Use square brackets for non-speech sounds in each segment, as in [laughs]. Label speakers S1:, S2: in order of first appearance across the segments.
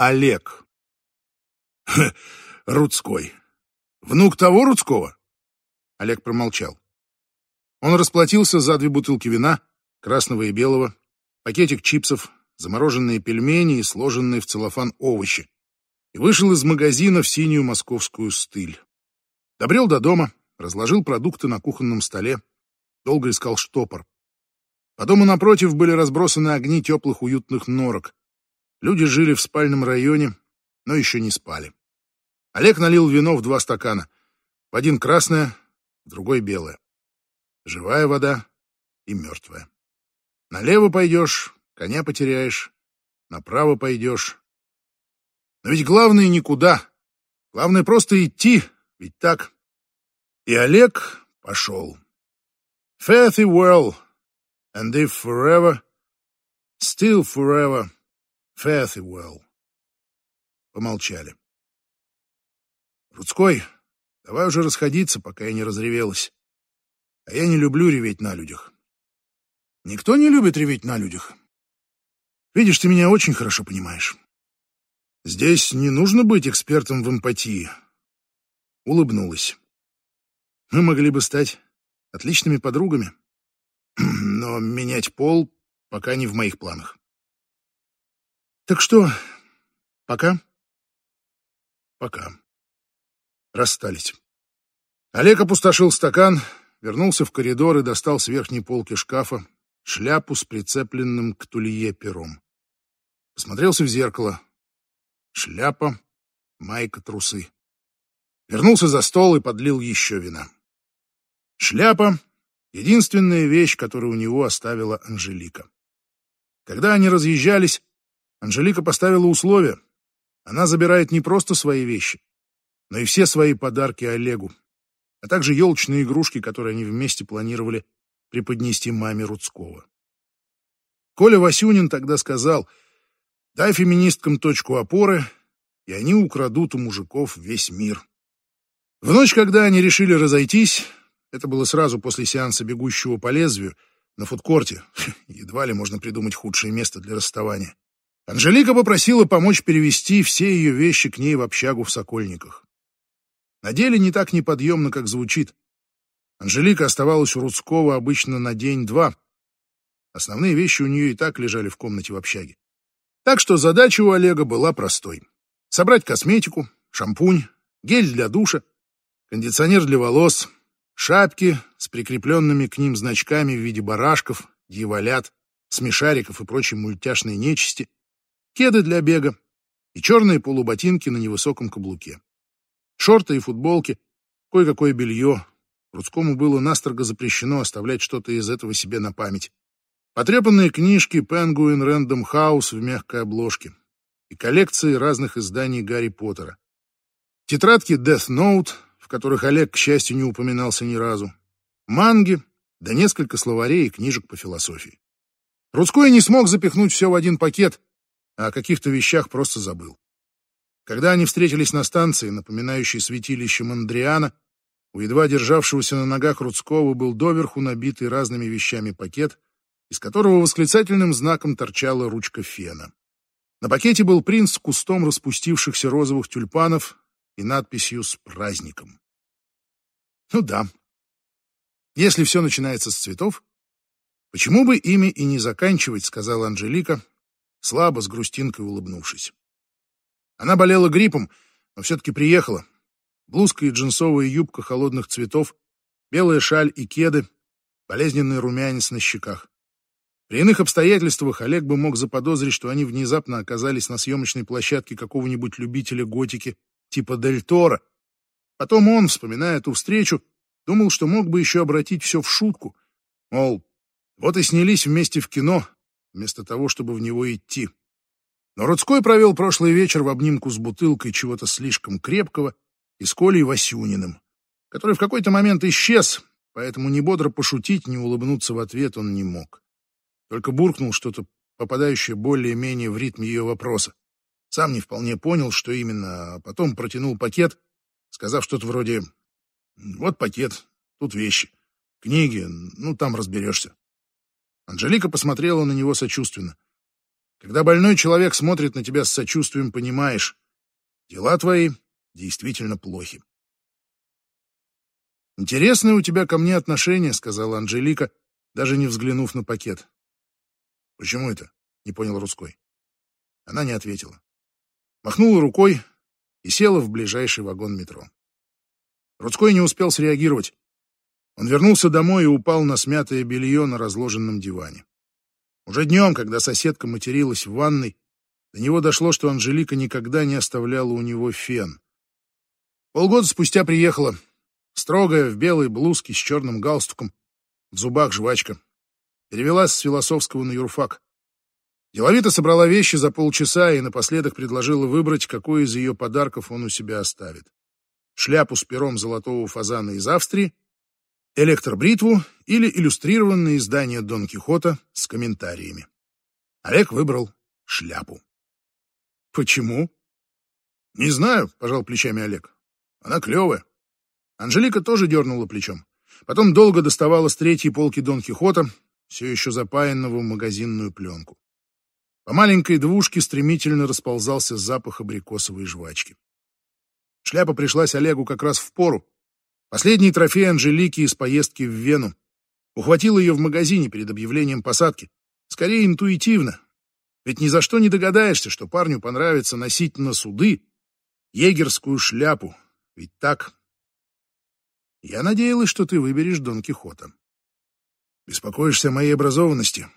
S1: Олег. Рудской. Внук того Рудского? Олег промолчал. Он расплатился за две бутылки вина, красного и белого, пакетик чипсов, замороженные пельмени и сложенные в целлофан овощи, и вышел из магазина в синюю московскую стыль. Добрел до дома, разложил продукты на кухонном столе, долго искал штопор. По дому напротив были разбросаны огни теплых уютных норок. Люди жили в спальном районе, но еще не спали. Олег налил вино в два стакана. В один красное, в другой белое. Живая вода и мертвая. Налево пойдешь, коня потеряешь, направо пойдешь. Но ведь главное никуда. Главное просто идти, ведь так. И Олег пошел. Faith well, and if forever, still forever, faith well. Помолчали. Рудской, давай уже расходиться, пока я не разревелась. А я не люблю реветь на людях. Никто не любит реветь на людях. Видишь, ты меня очень хорошо понимаешь. Здесь не нужно быть экспертом в эмпатии. Улыбнулась. Мы могли бы стать отличными подругами. [clears throat] Но менять пол пока не в моих планах. Так что, пока? Пока. Расстались. Олег опустошил стакан, вернулся в коридор и достал с верхней полки шкафа шляпу с прицепленным к тулье пером. Посмотрелся в зеркало. Шляпа, майка, трусы. Вернулся за стол и подлил еще вина. Шляпа — единственная вещь, которую у него оставила Анжелика. Когда они разъезжались, Анжелика поставила условие. Она забирает не просто свои вещи, но и все свои подарки Олегу, а также елочные игрушки, которые они вместе планировали преподнести маме Рудского. Коля Васюнин тогда сказал, дай феминисткам точку опоры, и они украдут у мужиков весь мир. В ночь, когда они решили разойтись, это было сразу после сеанса «Бегущего по лезвию» на фудкорте, [laughs] едва ли можно придумать худшее место для расставания, Анжелика попросила помочь перевести все ее вещи к ней в общагу в Сокольниках. На деле не так неподъемно, как звучит. Анжелика оставалась у Рудского обычно на день-два. Основные вещи у нее и так лежали в комнате в общаге. Так что задача у Олега была простой. Собрать косметику, шампунь, гель для душа, кондиционер для волос, шапки с прикрепленными к ним значками в виде барашков, дьяволят, смешариков и прочей мультяшной нечисти, кеды для бега и черные полуботинки на невысоком каблуке. Шорты и футболки, кое-какое белье. Рудскому было настрого запрещено оставлять что-то из этого себе на память. Потрепанные книжки Penguin Random House в мягкой обложке и коллекции разных изданий Гарри Поттера. Тетрадки Death Note, в которых Олег, к счастью, не упоминался ни разу. Манги, да несколько словарей и книжек по философии. Рудской не смог запихнуть все в один пакет, а о каких-то вещах просто забыл. Когда они встретились на станции, напоминающей святилище Мандриана, у едва державшегося на ногах Рудского был доверху набитый разными вещами пакет, из которого восклицательным знаком торчала ручка фена. На пакете был принц с кустом распустившихся розовых тюльпанов и надписью «С праздником». Ну да. Если все начинается с цветов, почему бы ими и не заканчивать, сказала Анжелика, слабо с грустинкой улыбнувшись. Она болела гриппом, но все-таки приехала. Блузка и джинсовая юбка холодных цветов, белая шаль и кеды, болезненный румянец на щеках. При иных обстоятельствах Олег бы мог заподозрить, что они внезапно оказались на съемочной площадке какого-нибудь любителя готики типа Дель Торо. Потом он, вспоминая ту встречу, думал, что мог бы еще обратить все в шутку. Мол, вот и снялись вместе в кино, вместо того, чтобы в него идти. Но Рудской провел прошлый вечер в обнимку с бутылкой чего-то слишком крепкого и с Колей Васюниным, который в какой-то момент исчез, поэтому ни бодро пошутить, ни улыбнуться в ответ он не мог. Только буркнул что-то, попадающее более-менее в ритм ее вопроса. Сам не вполне понял, что именно, а потом протянул пакет, сказав что-то вроде «Вот пакет, тут вещи, книги, ну там разберешься». Анжелика посмотрела на него сочувственно. Когда больной человек смотрит на тебя с сочувствием, понимаешь, дела твои действительно плохи. «Интересное у тебя ко мне отношение», — сказала Анжелика, даже не взглянув на пакет. «Почему это?» — не понял Русской. Она не ответила. Махнула рукой и села в ближайший вагон метро. Рудской не успел среагировать. Он вернулся домой и упал на смятое белье на разложенном диване. Уже днем, когда соседка материлась в ванной, до него дошло, что Анжелика никогда не оставляла у него фен. Полгода спустя приехала, строгая, в белой блузке с черным галстуком, в зубах жвачка. Перевелась с философского на юрфак. Деловито собрала вещи за полчаса и напоследок предложила выбрать, какой из ее подарков он у себя оставит. Шляпу с пером золотого фазана из Австрии, электробритву или иллюстрированное издание Дон Кихота с комментариями. Олег выбрал шляпу. Почему? Не знаю, пожал плечами Олег. Она клевая. Анжелика тоже дернула плечом. Потом долго доставала с третьей полки Дон Кихота, все еще запаянного в магазинную пленку. По маленькой двушке стремительно расползался запах абрикосовой жвачки. Шляпа пришлась Олегу как раз в пору. Последний трофей Анжелики из поездки в Вену. Ухватил ее в магазине перед объявлением посадки. Скорее интуитивно. Ведь ни за что не догадаешься, что парню понравится носить на суды егерскую шляпу. Ведь так? Я надеялась, что ты выберешь Дон Кихота. Беспокоишься о моей образованности?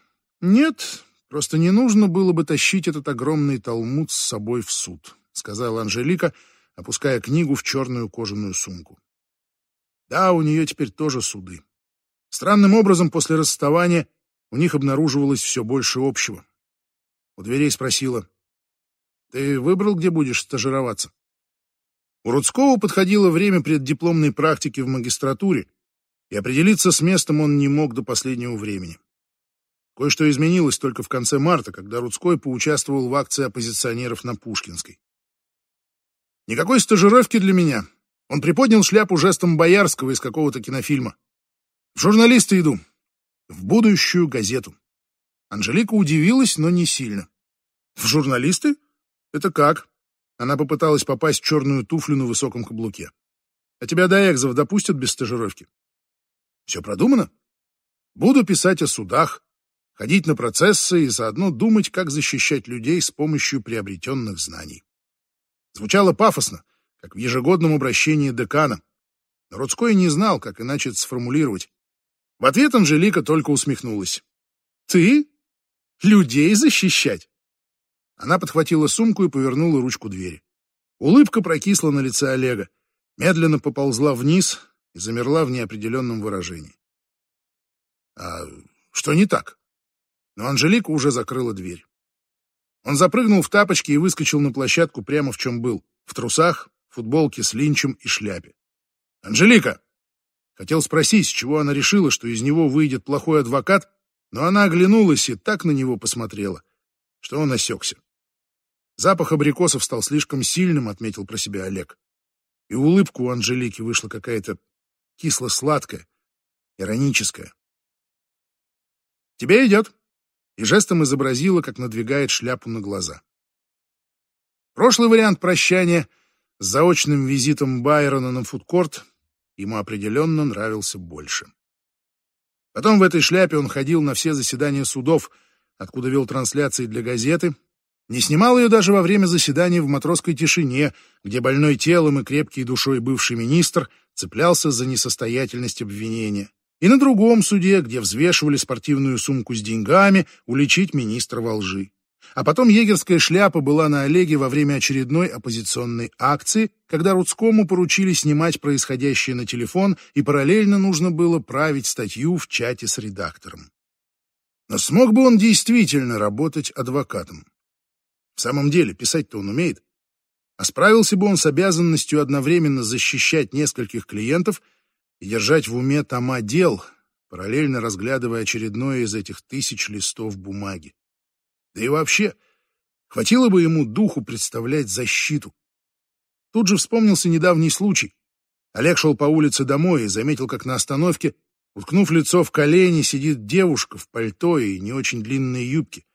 S1: Нет, Просто не нужно было бы тащить этот огромный талмуд с собой в суд, сказала Анжелика, опуская книгу в черную кожаную сумку. Да, у нее теперь тоже суды. Странным образом после расставания у них обнаруживалось все больше общего. У дверей спросила, «Ты выбрал, где будешь стажироваться?» У Рудского подходило время преддипломной практики в магистратуре, и определиться с местом он не мог до последнего времени. Кое-что изменилось только в конце марта, когда Рудской поучаствовал в акции оппозиционеров на Пушкинской. Никакой стажировки для меня. Он приподнял шляпу жестом Боярского из какого-то кинофильма. В журналисты иду. В будущую газету. Анжелика удивилась, но не сильно. В журналисты? Это как? Она попыталась попасть в черную туфлю на высоком каблуке. А тебя до экзов допустят без стажировки? Все продумано? Буду писать о судах, ходить на процессы и заодно думать, как защищать людей с помощью приобретенных знаний. Звучало пафосно, как в ежегодном обращении декана. Но не знал, как иначе это сформулировать. В ответ Анжелика только усмехнулась. «Ты? Людей защищать?» Она подхватила сумку и повернула ручку двери. Улыбка прокисла на лице Олега, медленно поползла вниз и замерла в неопределенном выражении. «А что не так?» но Анжелика уже закрыла дверь. Он запрыгнул в тапочки и выскочил на площадку прямо в чем был, в трусах, футболке с линчем и шляпе. «Анжелика!» Хотел спросить, с чего она решила, что из него выйдет плохой адвокат, но она оглянулась и так на него посмотрела, что он осекся. Запах абрикосов стал слишком сильным, отметил про себя Олег. И улыбка у Анжелики вышла какая-то кисло-сладкая, ироническая. «Тебе идет», и жестом изобразила, как надвигает шляпу на глаза. Прошлый вариант прощания заочным визитом Байрона на фудкорт ему определенно нравился больше. Потом в этой шляпе он ходил на все заседания судов, откуда вел трансляции для газеты, не снимал ее даже во время заседаний в матросской тишине, где больной телом и крепкий душой бывший министр цеплялся за несостоятельность обвинения и на другом суде, где взвешивали спортивную сумку с деньгами, уличить министра во лжи. А потом егерская шляпа была на Олеге во время очередной оппозиционной акции, когда Рудскому поручили снимать происходящее на телефон, и параллельно нужно было править статью в чате с редактором. Но смог бы он действительно работать адвокатом? В самом деле, писать-то он умеет. А справился бы он с обязанностью одновременно защищать нескольких клиентов и держать в уме тома дел, параллельно разглядывая очередное из этих тысяч листов бумаги. Да и вообще, хватило бы ему духу представлять защиту. Тут же вспомнился недавний случай. Олег шел по улице домой и заметил, как на остановке, уткнув лицо в колени, сидит девушка в пальто и не очень длинной юбке.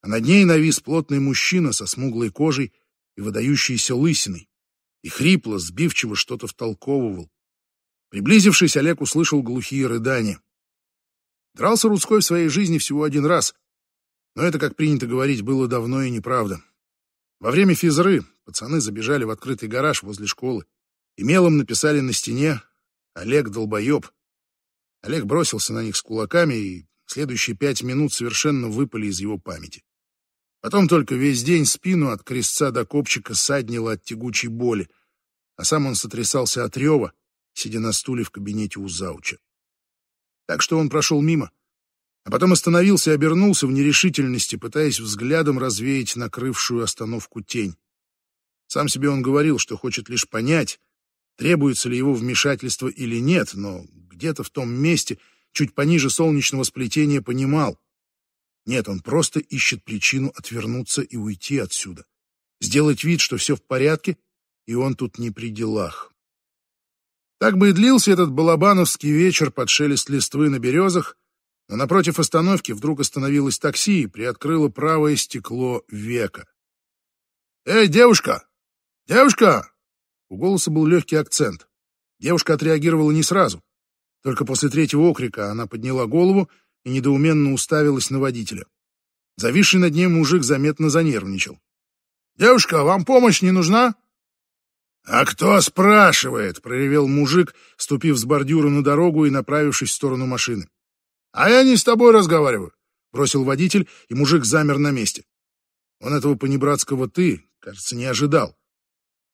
S1: а над ней навис плотный мужчина со смуглой кожей и выдающейся лысиной, и хрипло, сбивчиво что-то втолковывал. Приблизившись, Олег услышал глухие рыдания. Дрался Рудской в своей жизни всего один раз, но это, как принято говорить, было давно и неправда. Во время физры пацаны забежали в открытый гараж возле школы и мелом написали на стене «Олег долбоеб». Олег бросился на них с кулаками, и следующие пять минут совершенно выпали из его памяти. Потом только весь день спину от крестца до копчика саднило от тягучей боли, а сам он сотрясался от рева, сидя на стуле в кабинете у зауча. Так что он прошел мимо, а потом остановился и обернулся в нерешительности, пытаясь взглядом развеять накрывшую остановку тень. Сам себе он говорил, что хочет лишь понять, требуется ли его вмешательство или нет, но где-то в том месте, чуть пониже солнечного сплетения, понимал. Нет, он просто ищет причину отвернуться и уйти отсюда. Сделать вид, что все в порядке, и он тут не при делах. Так бы и длился этот балабановский вечер под шелест листвы на березах, но напротив остановки вдруг остановилось такси и приоткрыло правое стекло века. «Эй, девушка! Девушка!» У голоса был легкий акцент. Девушка отреагировала не сразу. Только после третьего окрика она подняла голову и недоуменно уставилась на водителя. Зависший над ней мужик заметно занервничал. «Девушка, вам помощь не нужна?» «А кто спрашивает?» — проревел мужик, ступив с бордюра на дорогу и направившись в сторону машины. «А я не с тобой разговариваю», — бросил водитель, и мужик замер на месте. Он этого понебратского «ты», кажется, не ожидал.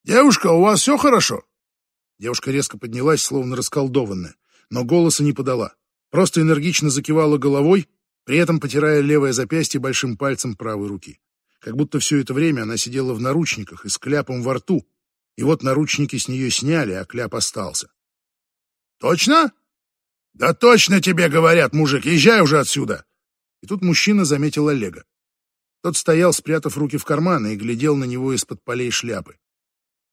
S1: «Девушка, у вас все хорошо?» Девушка резко поднялась, словно расколдованная, но голоса не подала. Просто энергично закивала головой, при этом потирая левое запястье большим пальцем правой руки. Как будто все это время она сидела в наручниках и с кляпом во рту, и вот наручники с нее сняли, а кляп остался. «Точно?» «Да точно тебе говорят, мужик, езжай уже отсюда!» И тут мужчина заметил Олега. Тот стоял, спрятав руки в карманы, и глядел на него из-под полей шляпы.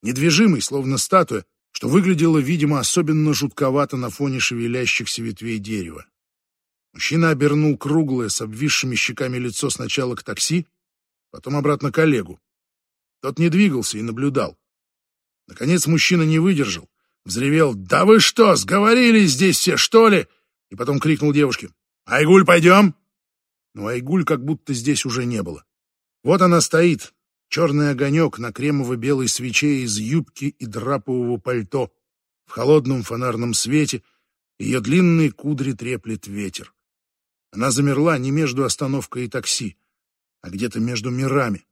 S1: Недвижимый, словно статуя, что выглядело, видимо, особенно жутковато на фоне шевелящихся ветвей дерева. Мужчина обернул круглое, с обвисшими щеками лицо сначала к такси, потом обратно к Олегу. Тот не двигался и наблюдал. Наконец мужчина не выдержал, взревел «Да вы что, сговорились здесь все, что ли?» и потом крикнул девушке «Айгуль, пойдем!» Но Айгуль как будто здесь уже не было. Вот она стоит, черный огонек на кремово-белой свече из юбки и драпового пальто. В холодном фонарном свете ее длинные кудри треплет ветер. Она замерла не между остановкой и такси, а где-то между мирами,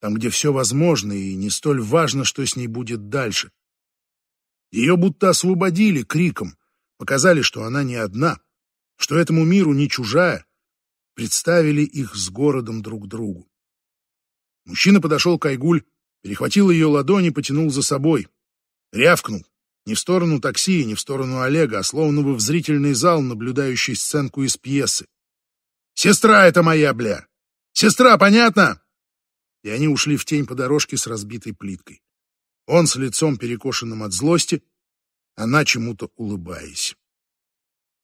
S1: там, где все возможно и не столь важно, что с ней будет дальше. Ее будто освободили криком, показали, что она не одна, что этому миру не чужая, представили их с городом друг другу. Мужчина подошел к Айгуль, перехватил ее ладони и потянул за собой. Рявкнул. Не в сторону такси, не в сторону Олега, а словно бы в зрительный зал, наблюдающий сценку из пьесы. «Сестра это моя, бля! Сестра, понятно?» И они ушли в тень по дорожке с разбитой плиткой. Он с лицом перекошенным от злости, она чему-то улыбаясь.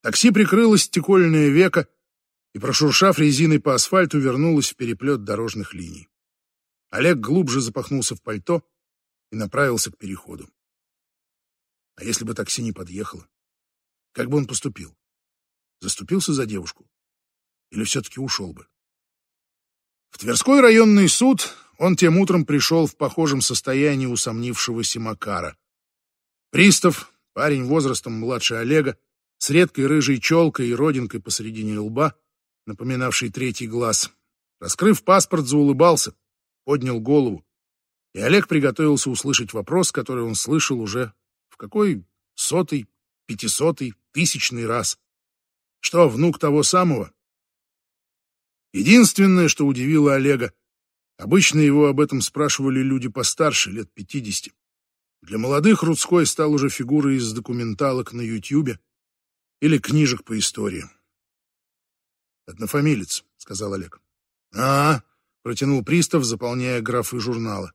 S1: Такси прикрылось стекольное веко, и, прошуршав резиной по асфальту, вернулось в переплет дорожных линий. Олег глубже запахнулся в пальто и направился к переходу. А если бы такси не подъехало? Как бы он поступил? Заступился за девушку? Или все-таки ушел бы? В Тверской районный суд он тем утром пришел в похожем состоянии усомнившегося Макара. Пристав, парень возрастом младше Олега, с редкой рыжей челкой и родинкой посредине лба, напоминавший третий глаз, раскрыв паспорт, заулыбался поднял голову, и Олег приготовился услышать вопрос, который он слышал уже в какой сотый, пятисотый, тысячный раз. Что, внук того самого? Единственное, что удивило Олега, обычно его об этом спрашивали люди постарше, лет пятидесяти. Для молодых Рудской стал уже фигурой из документалок на Ютьюбе или книжек по истории. «Однофамилец», — сказал Олег. «А, — протянул пристав, заполняя графы журнала.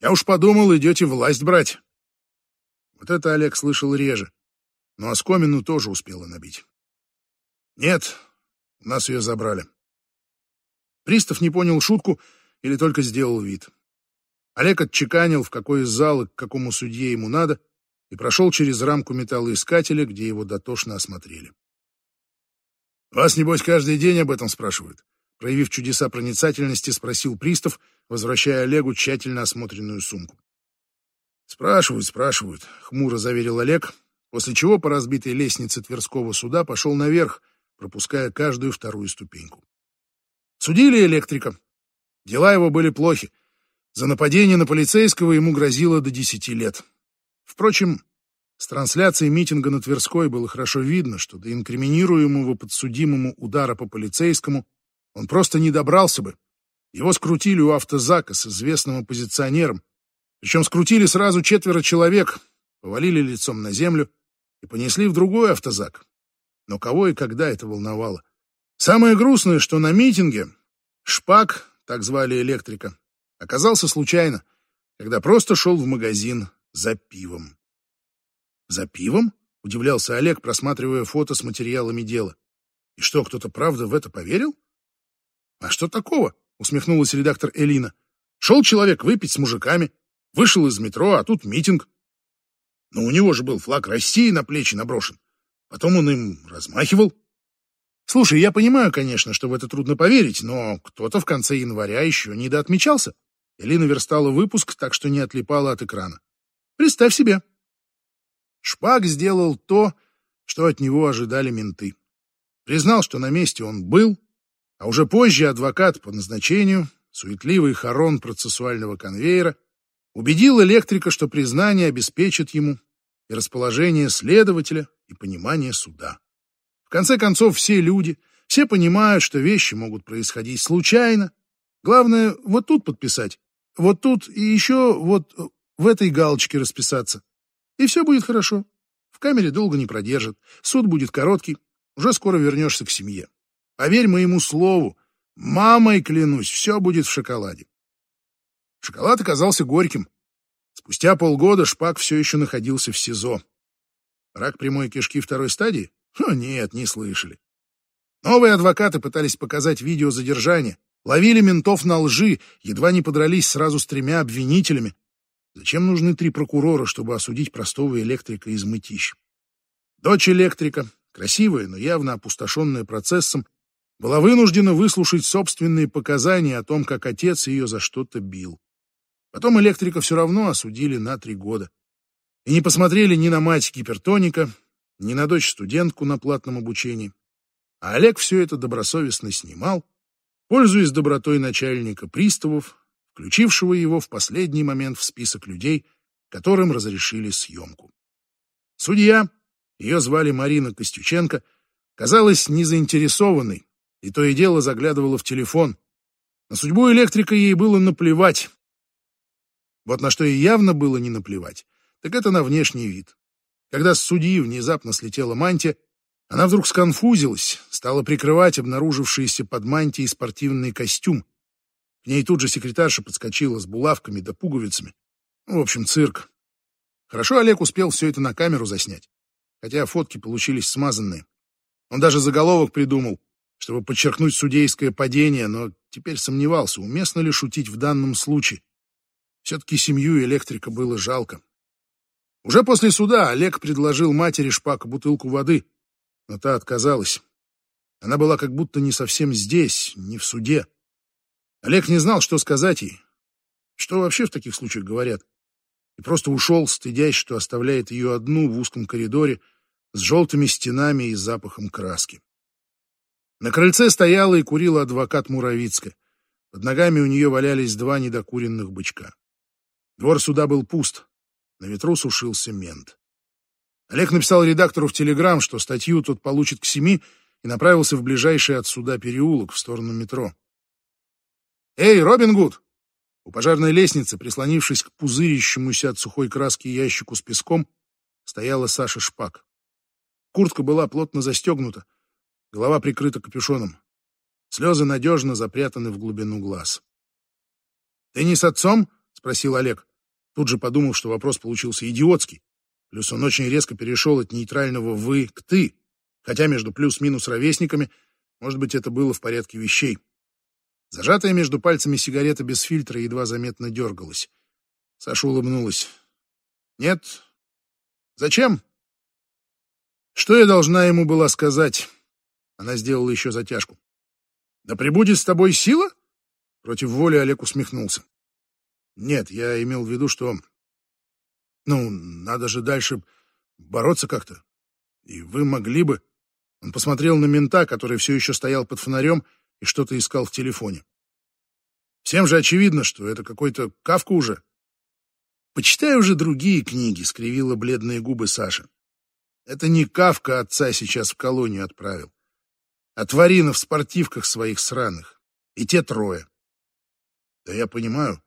S1: «Я уж подумал, идете власть брать». Вот это Олег слышал реже, но оскомину тоже успела набить. «Нет, нас ее забрали». Пристав не понял шутку или только сделал вид. Олег отчеканил, в какой из зала к какому судье ему надо, и прошел через рамку металлоискателя, где его дотошно осмотрели. «Вас, небось, каждый день об этом спрашивают?» Проявив чудеса проницательности, спросил пристав, возвращая Олегу тщательно осмотренную сумку. «Спрашивают, спрашивают», — хмуро заверил Олег, после чего по разбитой лестнице Тверского суда пошел наверх, пропуская каждую вторую ступеньку. Судили электрика. Дела его были плохи. За нападение на полицейского ему грозило до десяти лет. Впрочем, с трансляцией митинга на Тверской было хорошо видно, что до инкриминируемого подсудимому удара по полицейскому он просто не добрался бы. Его скрутили у автозака с известным оппозиционером. Причем скрутили сразу четверо человек, повалили лицом на землю и понесли в другой автозак. Но кого и когда это волновало? Самое грустное, что на митинге Шпак, так звали электрика, оказался случайно, когда просто шел в магазин за пивом. «За пивом?» — удивлялся Олег, просматривая фото с материалами дела. «И что, кто-то правда в это поверил?» «А что такого?» — усмехнулась редактор Элина. «Шел человек выпить с мужиками, вышел из метро, а тут митинг. Но у него же был флаг России на плечи наброшен. Потом он им размахивал. Слушай, я понимаю, конечно, что в это трудно поверить, но кто-то в конце января еще не доотмечался. Элина верстала выпуск, так что не отлипала от экрана. Представь себе. Шпак сделал то, что от него ожидали менты. Признал, что на месте он был, а уже позже адвокат по назначению, суетливый хорон процессуального конвейера, убедил электрика, что признание обеспечит ему и расположение следователя, и понимание суда. Конце концов, все люди, все понимают, что вещи могут происходить случайно. Главное, вот тут подписать, вот тут и еще вот в этой галочке расписаться. И все будет хорошо. В камере долго не продержат, суд будет короткий, уже скоро вернешься к семье. Поверь моему слову, мамой клянусь, все будет в шоколаде. Шоколад оказался горьким. Спустя полгода Шпак все еще находился в СИЗО. Рак прямой кишки второй стадии? О, нет, не слышали. Новые адвокаты пытались показать видео задержания, ловили ментов на лжи, едва не подрались сразу с тремя обвинителями. Зачем нужны три прокурора, чтобы осудить простого электрика из мытищ? Дочь электрика, красивая, но явно опустошенная процессом, была вынуждена выслушать собственные показания о том, как отец ее за что-то бил. Потом электрика все равно осудили на три года. И не посмотрели ни на мать гипертоника, ни на дочь-студентку на платном обучении. А Олег все это добросовестно снимал, пользуясь добротой начальника приставов, включившего его в последний момент в список людей, которым разрешили съемку. Судья, ее звали Марина Костюченко, казалась незаинтересованной, и то и дело заглядывала в телефон. На судьбу электрика ей было наплевать. Вот на что ей явно было не наплевать, так это на внешний вид. Когда с судьи внезапно слетела мантия, она вдруг сконфузилась, стала прикрывать обнаружившийся под мантией спортивный костюм. К ней тут же секретарша подскочила с булавками да пуговицами. В общем, цирк. Хорошо Олег успел все это на камеру заснять, хотя фотки получились смазанные. Он даже заголовок придумал, чтобы подчеркнуть судейское падение, но теперь сомневался, уместно ли шутить в данном случае. Все-таки семью электрика было жалко. Уже после суда Олег предложил матери Шпака бутылку воды, но та отказалась. Она была как будто не совсем здесь, не в суде. Олег не знал, что сказать ей. Что вообще в таких случаях говорят? И просто ушел, стыдясь, что оставляет ее одну в узком коридоре с желтыми стенами и запахом краски. На крыльце стояла и курила адвокат Муравицкая. Под ногами у нее валялись два недокуренных бычка. Двор суда был пуст. На ветру сушился мент. Олег написал редактору в телеграм, что статью тот получит к семи, и направился в ближайший от суда переулок в сторону метро. «Эй, Робин Гуд!» У пожарной лестницы, прислонившись к пузырящемуся от сухой краски ящику с песком, стояла Саша Шпак. Куртка была плотно застегнута, голова прикрыта капюшоном. Слезы надежно запрятаны в глубину глаз. «Ты не с отцом?» — спросил Олег. Тут же подумал, что вопрос получился идиотский. Плюс он очень резко перешел от нейтрального «вы» к «ты», хотя между плюс-минус ровесниками, может быть, это было в порядке вещей. Зажатая между пальцами сигарета без фильтра едва заметно дергалась. Саша улыбнулась. «Нет. Зачем?» «Что я должна ему была сказать?» Она сделала еще затяжку. «Да прибудет с тобой сила?» Против воли Олег усмехнулся. «Нет, я имел в виду, что... Ну, надо же дальше бороться как-то. И вы могли бы...» Он посмотрел на мента, который все еще стоял под фонарем и что-то искал в телефоне. «Всем же очевидно, что это какой-то Кавка уже». «Почитай уже другие книги», — скривила бледные губы Саша. «Это не Кавка отца сейчас в колонию отправил, а Тварина в спортивках своих сраных. И те трое». «Да я понимаю.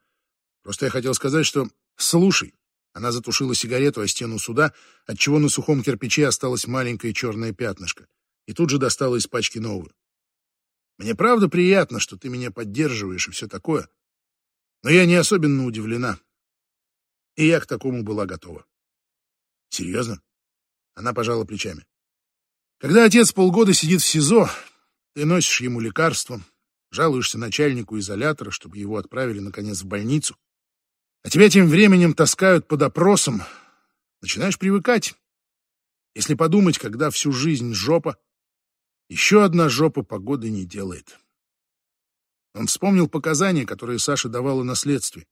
S1: Просто я хотел сказать, что... Слушай». Она затушила сигарету о стену суда, отчего на сухом кирпиче осталось маленькое черное пятнышко, и тут же достала из пачки новую. «Мне правда приятно, что ты меня поддерживаешь и все такое, но я не особенно удивлена. И я к такому была готова». «Серьезно?» Она пожала плечами. «Когда отец полгода сидит в СИЗО, ты носишь ему лекарства, жалуешься начальнику изолятора, чтобы его отправили, наконец, в больницу, а тебя тем временем таскают под опросом, начинаешь привыкать. Если подумать, когда всю жизнь жопа, еще одна жопа погоды не делает. Он вспомнил показания, которые Саша давала на следствии.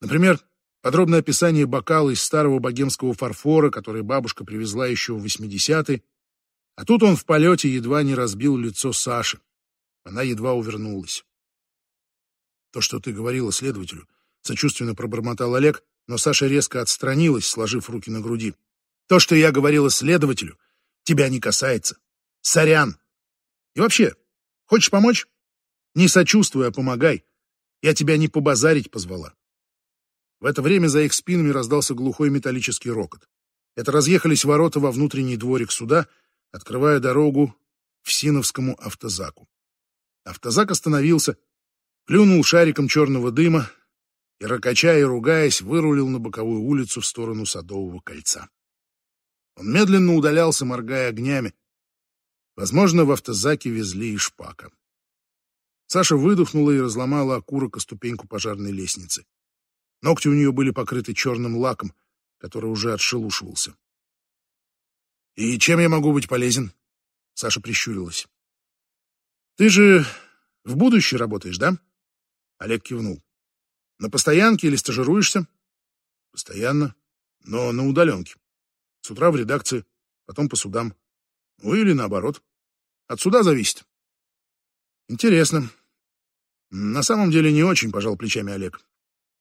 S1: Например, подробное описание бокала из старого богемского фарфора, который бабушка привезла еще в 80-е. А тут он в полете едва не разбил лицо Саши. Она едва увернулась. То, что ты говорила следователю, сочувственно пробормотал Олег, но Саша резко отстранилась, сложив руки на груди. То, что я говорила следователю, тебя не касается. Сорян. И вообще, хочешь помочь? Не сочувствуй, а помогай. Я тебя не побазарить позвала. В это время за их спинами раздался глухой металлический рокот. Это разъехались ворота во внутренний дворик суда, открывая дорогу в Синовскому автозаку. Автозак остановился, плюнул шариком черного дыма и, ракача и ругаясь, вырулил на боковую улицу в сторону Садового кольца. Он медленно удалялся, моргая огнями. Возможно, в автозаке везли и шпака. Саша выдохнула и разломала окурок о ступеньку пожарной лестницы. Ногти у нее были покрыты черным лаком, который уже отшелушивался. «И чем я могу быть полезен?» Саша прищурилась. «Ты же в будущее работаешь, да?» Олег кивнул. «На постоянке или стажируешься?» «Постоянно, но на удаленке. С утра в редакции, потом по судам. Ну или наоборот. От суда зависит». «Интересно. На самом деле не очень», — пожал плечами Олег.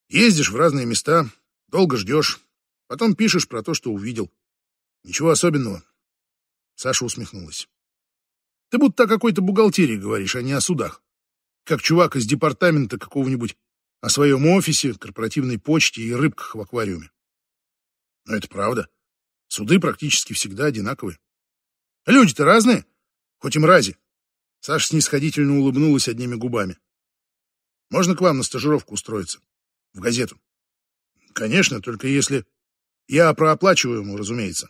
S1: Ездишь в разные места, долго ждешь, потом пишешь про то, что увидел. Ничего особенного. Саша усмехнулась. Ты будто о какой-то бухгалтерии говоришь, а не о судах. Как чувак из департамента какого-нибудь о своем офисе, корпоративной почте и рыбках в аквариуме. Но это правда. Суды практически всегда одинаковые. Люди-то разные, хоть и мрази. Саша снисходительно улыбнулась одними губами. Можно к вам на стажировку устроиться? В газету. Конечно, только если... Я прооплачиваю ему, разумеется.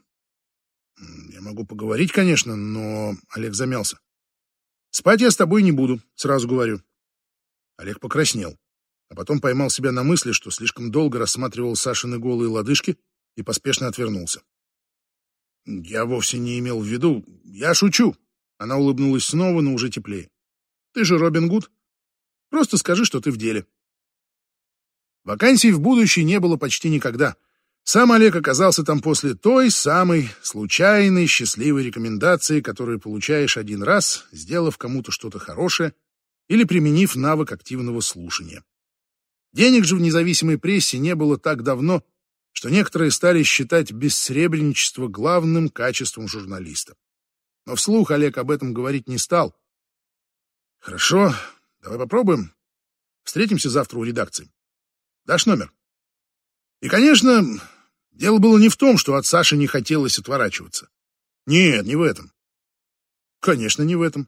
S1: Я могу поговорить, конечно, но... Олег замялся. Спать я с тобой не буду, сразу говорю. Олег покраснел, а потом поймал себя на мысли, что слишком долго рассматривал Сашины голые лодыжки и поспешно отвернулся. Я вовсе не имел в виду... Я шучу. Она улыбнулась снова, но уже теплее. Ты же Робин Гуд. Просто скажи, что ты в деле. Вакансий в будущее не было почти никогда. Сам Олег оказался там после той самой случайной счастливой рекомендации, которую получаешь один раз, сделав кому-то что-то хорошее или применив навык активного слушания. Денег же в независимой прессе не было так давно, что некоторые стали считать бессребреничество главным качеством журналиста. Но вслух Олег об этом говорить не стал. «Хорошо, давай попробуем. Встретимся завтра у редакции. Дашь номер? И, конечно, дело было не в том, что от Саши не хотелось отворачиваться. Нет, не в этом. Конечно, не в этом.